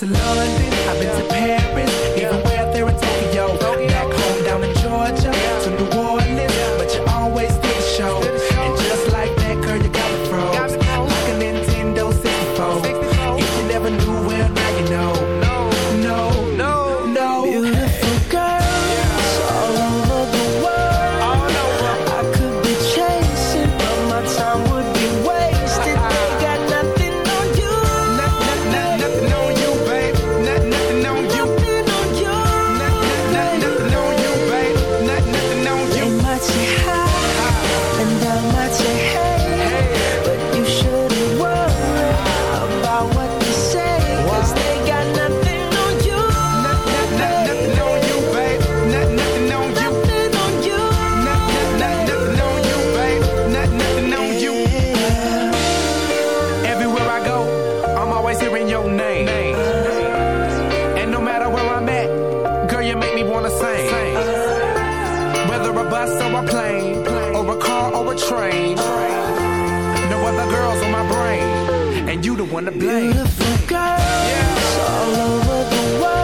been to London, I've been to Paris. blank. Beautiful girls yeah. all over the world.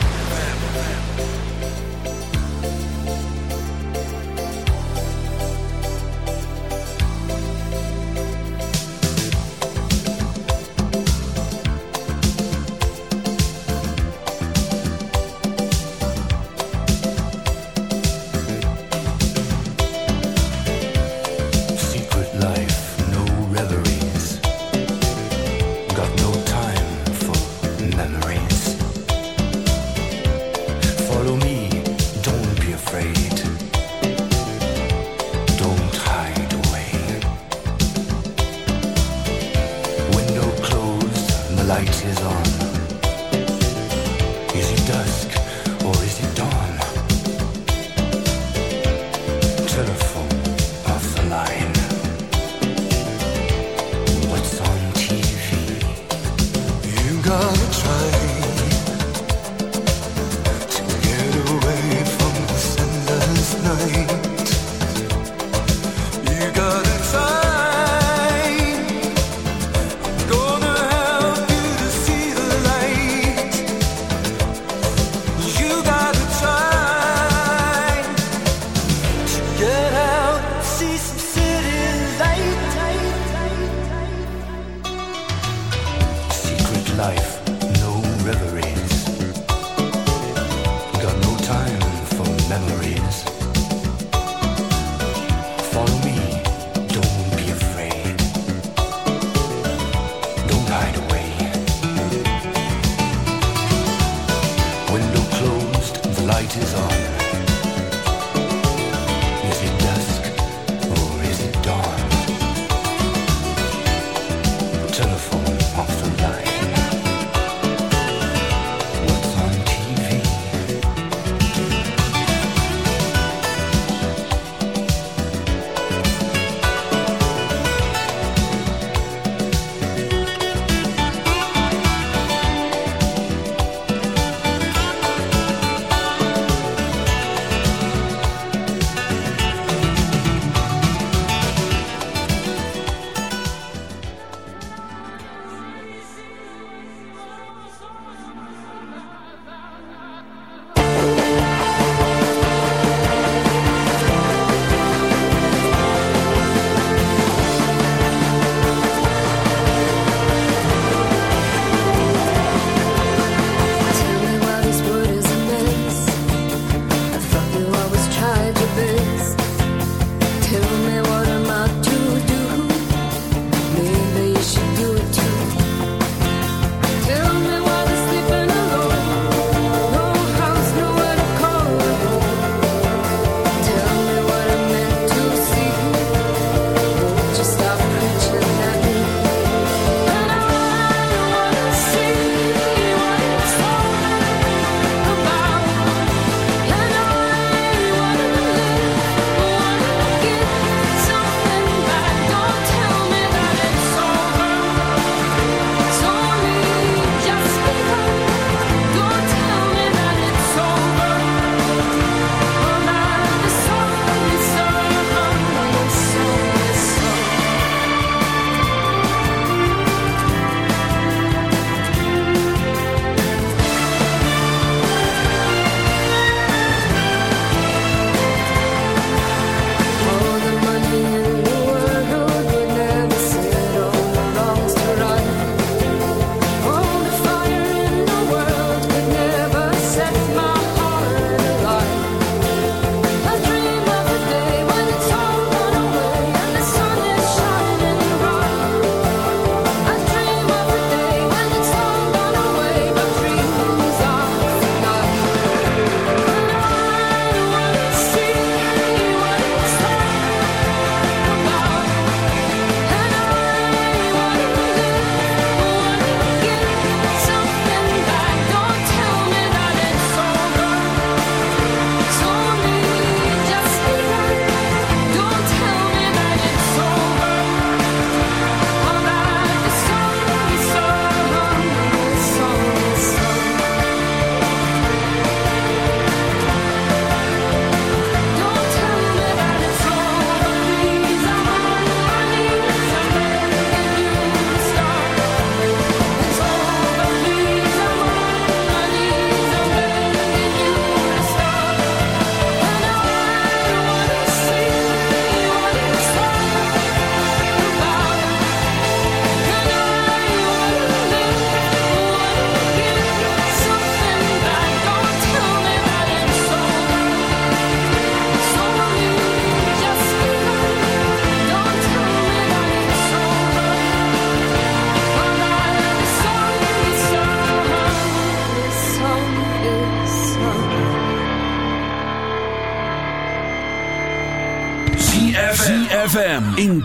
is on.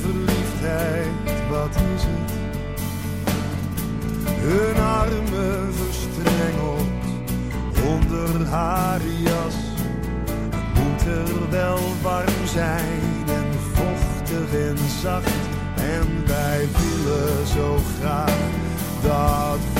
verliefdheid, wat is het? Hun armen verstrengeld onder haar jas. Het moet er wel warm zijn en vochtig en zacht. En wij willen zo graag dat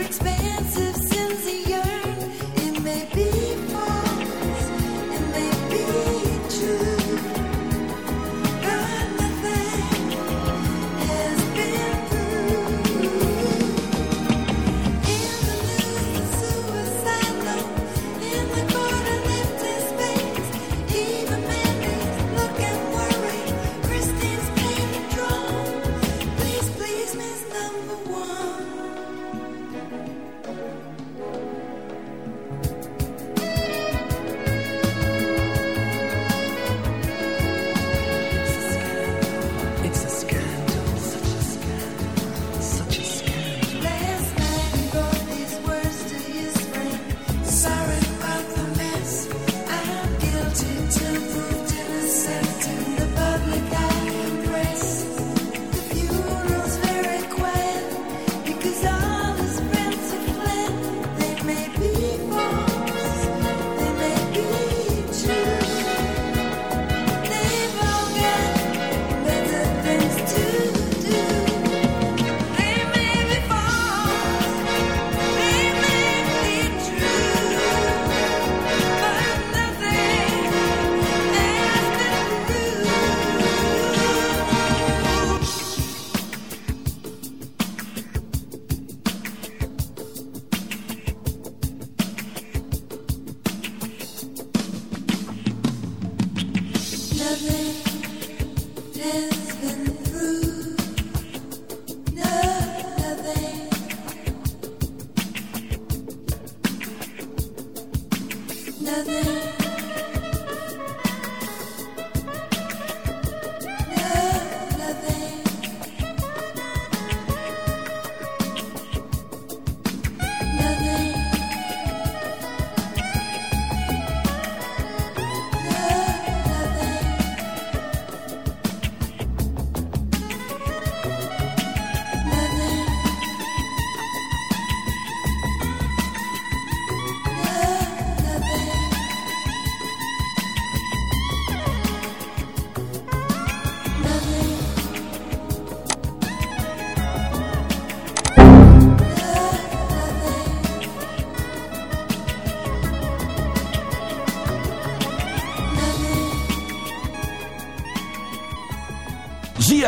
every space.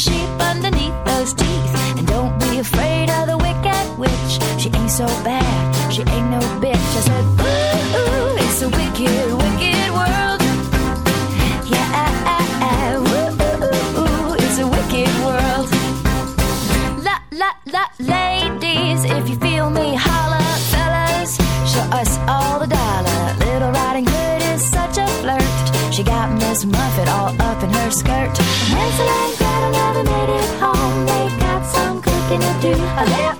sheep underneath those teeth. And don't be afraid of the wicked witch. She ain't so bad, she ain't no bitch. Amadeo.